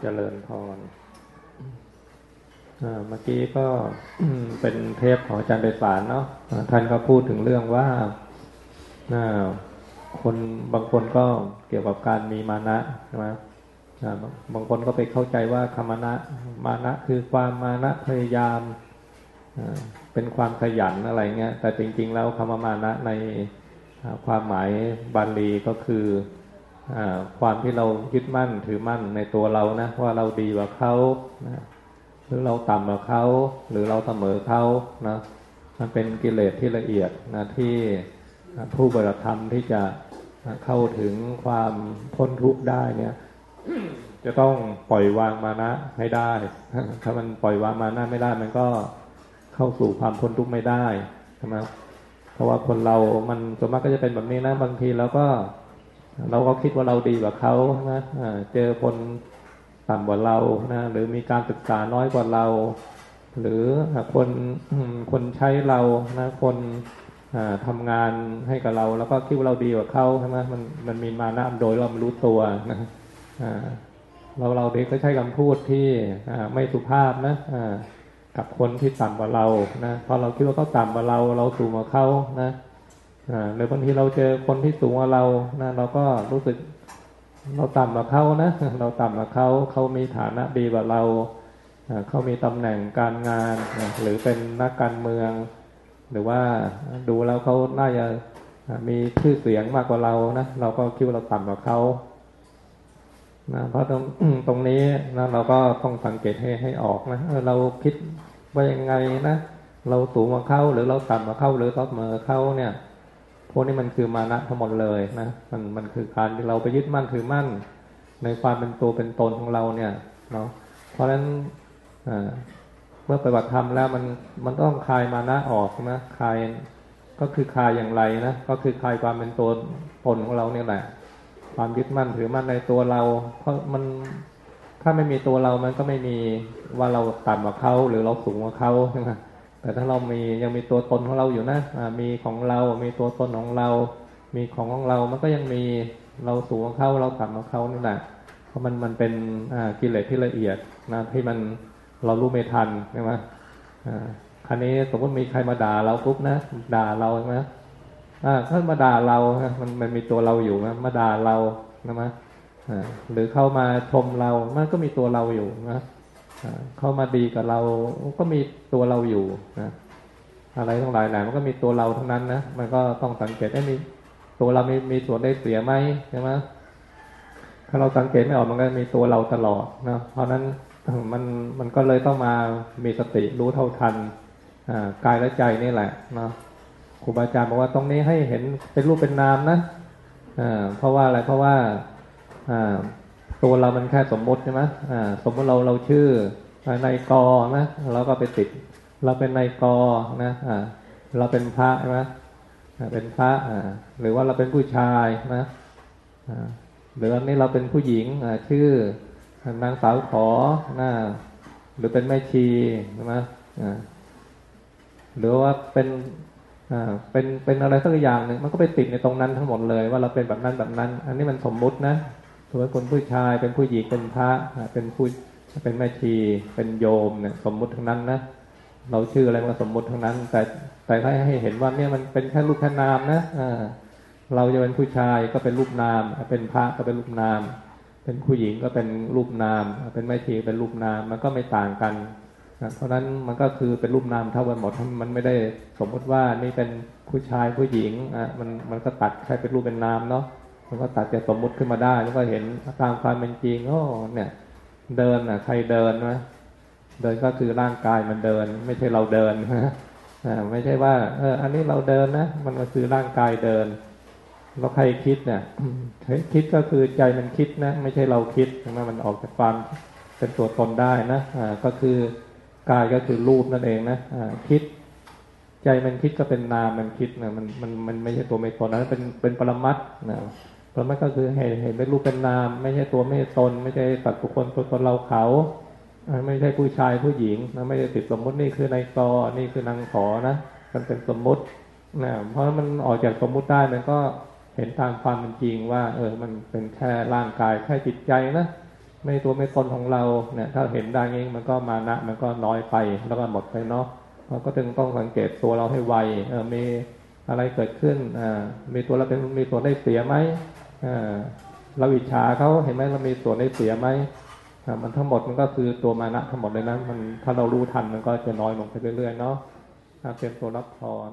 เจริญพรเมื่อกี้ก็เป็นเทปของอาจารย์ไพศาลเนาะท่านก็พูดถึงเรื่องว่าคนบางคนก็เกี่ยวกับการมีมานะใช่ไหมบางคนก็ไปเข้าใจว่าคำมานะมานะคือความมานะพยายามเป็นความขยันอะไรเงี้ยแต่จริง ๆ แล้วคำว่ามานะในความหมายบาลีก็คือ ความที่เรายึดมั่นถือมั่นในตัวเรานะว่าเราดีกว่าเขานะหรือเราต่ำกว่าเขาหรือเราเสมอเขานะมันเป็นกิเลสที่ละเอียดนะที่ผู้บริธรรมที่จะเข้าถึงความพ้นทุกข์ได้เนี่ย จะต้องปล่อยวางมานะให้ได้ ถ้ามันปล่อยวางมานะไม่ได้ มันก็เข้าสู่ความพ้นทุกข์ไม่ได้ใช่ไหมเพราะว่าคนเรามันส่วนมากก็จะเป็นแบบนี้นะบางทีเราก็ เราก็คิดว่าเราดีกว่าเขานะเจอคนต่ำกว่าเรานะหรือมีการศึกษาน้อยกว่าเรา หรือคนคนใช้เรานะคนทำงานให้กับเรา แล้วก็คิดว่าเราดีกว่าเขาใช่ไหมมันมันมีมานะโดยเราไม่รู้ตัวนะเราเราเด็กก็ใช้คำพูดที่ไม่สุภาพนะกับคนที่ต่ำกว่าเรานะพอเราคิดว่าเขาต่ำกว่าเรา เราสูงกว่าเขานะ หรือบางทีเราเจอคนที่สูงกว่าเรานะเราก็รู้สึกเราต่ำกว่าเขานะ เราต่ำกว่าเขาเขามีฐานะดีกว่าเราเขามีตำแหน่งการงานหรือเป็นนักการเมือง หรือว่าดูแล้วเขาน่าจะมีชื่อเสียงมากกว่าเรานะเราก็คิดว่าเราต่ำกว่าเขานะเพราะตรงตรงนี้นะเราก็ต้องสังเกตให้ให้ออกนะเราคิดว่ายังไงนะ เราสูงกว่าเขาหรือเราต่ำกว่าเขาหรือเราเสมอเขาเนี่ย พวกนี้มันคือมานะทั้งหมดเลยนะมันมันคือการที่เราไปยึดมั่นถือมั่น ในความเป็นตัวเป็นตนของเราเนี่ยเนาะเพราะฉะนั้นเมื่อปฏิบัติธรรมแล้วมันมันต้องคลายมานะออกนะคลายก็คือคลายอย่างไรนะก็คือคลายความเป็นตัวตนของเราเนี่ยแหละ ความยึดมั่นถือมั่นในตัวเรา เพราะมันถ้าไม่มีตัวเรามันก็ไม่มีว่าเราต่ำกว่าเขาหรือเราสูงกว่าเขาใช่ไหม แต่ถ้าเรามียังมีตัวตนของเราอยู่นะมีของเรา มีตัวตนของเรา มีของของเรา มันก็ยังมีเราสูงกว่าเขาเราต่ำกว่าเขานี่แหละเพราะมันมันเป็นกิเลสที่ละเอียดนะที่มันเรารู้ไม่ทันใช่ไหมครั้นี้สมมติมีใครมาด่าเราปุ๊บนะด่าเราใช่ไหมถ้ามาด่าเรา มันมันมีตัวเราอยู่นะมาด่าเรานะมะหรือเข้ามาชมเรา มันก็มีตัวเราอยู่นะ เข้ามาดีกับเราก็มีตัวเราอยู่นะอะไรทั้งหลายแหละมันก็มีตัวเราทั้งนั้นนะมันก็ต้องสังเกตได้มีตัวเรามีมีส่วนได้เสียไหมใช่ไหมถ้าเราสังเกตไม่ออกมันก็มีตัวเราตลอดนะเพราะนั้นมันมันก็เลยต้องมามีสติรู้เท่าทันกายและใจนี่แหละเนาะครูบาอาจารย์บอกว่าตรงนี้ให้เห็นเป็นรูปเป็นนามนะอ่าเพราะว่าอะไรเพราะว่าอ่า ตัวเรามันแค่สมมติใช่ไหมอ่า สมมติเราเราชื่อนายกอนะเราก็ไปติด เราเป็นนายกนะอ่าเราเป็นพระใช่ไหมเป็นพระอ่าหรือว่าเราเป็นผู้ชายนะอ่าหรืออันนี้เราเป็นผู้หญิงอ่าชื่อนางสาวขอนะหรือเป็นแม่ชีใช่ไหมอ่าหรือว่าเป็นอ่าเป็นเป็นอะไรสักอย่างหนึ่งมันก็ไปติดในตรงนั้นทั้งหมดเลย ว่าเราเป็นแบบนั้นแบบนั้น อันนี้มันสมมุตินะ สมมติคนผู้ชายเป็นผู้หญิงเป็นพระเป็นผู้เป็นแม่ชีเป็นโยมเนี่ยสมมุติทั้งนั้นนะเราชื่ออะไรมันก็สมมุติทั้งนั้น แต่แต่ให้ให้เห็นว่าเนี่ยมันเป็นแค่รูปแค่นามนะเราจะเป็นผู้ชายก็เป็นรูปนาม เป็นพระก็เป็นรูปนาม เป็นผู้หญิงก็เป็นรูปนาม เป็นแม่ชีเป็นรูปนามมันก็ไม่ต่างกันเพราะนั้นมันก็คือเป็นรูปนามเท่ากันหมดมันไม่ได้สมมติว่านี่เป็นผู้ชายผู้หญิงอะมันมันก็ตัดแค่เป็นรูปเป็นนามเนาะ มันก็ตัดจากสมมุติขึ้นมาได้ แล้วก็เห็นตามความเป็นจริงโอ้เนี่ย เดินอะ ใครเดินนะเดินก็คือร่างกายมันเดิน ไม่ใช่เราเดินนะไม่ใช่ว่า เออ อันนี้เราเดินนะมันก็คือร่างกายเดินแล้วใครคิดเนี่ยคิดก็คือใจมันคิดนะ ไม่ใช่เราคิดนะมันออกจากความเป็นตัวตนได้นะอ่าก็คือกายก็คือรูปนั่นเองนะอ่าคิด ใจมันคิดก็เป็นนามมันคิดนะมันมันมันไม่ใช่ตัวไม่ตนนะเป็นเป็นปรมัตนะ ปรมัตก็คือเห็นเห็นเป็นรูปเป็นนาม ไม่ใช่ตัวไม่ใช่ตน ไม่ใช่สัตว์บุคคลตัวตนเราเขา ไม่ใช่ผู้ชายผู้หญิงนะไม่ได้ติดสมมตินี่คือนายกอนี่คือนางขอนะมันเป็นสมมตินะเพราะมันออกจากสมมุติได้มันก็เห็นตามความเป็นจริงว่า เออ มันเป็นแค่ร่างกายแค่จิตใจนะไม่ตัวไม่ตนของเราเนี่ย ถ้าเห็นได้งี้มันก็มานะมันก็น้อยไปแล้วก็หมดไปเนาะเราก็จึงต้องสังเกตตัวเราให้ไวเออมีอะไรเกิดขึ้นอ่ามีตัวเราเป็นมีตัวได้เสียไหม เราอิจฉาเขาเห็นไหมเรามีส่วนได้เสียไหมมันทั้งหมดมันก็คือตัวมานะทั้งหมดเลยนะมันถ้าเรารู้ทันมันก็จะน้อยลงไปเรื่อยๆเนาะเตรียมตัวรับพร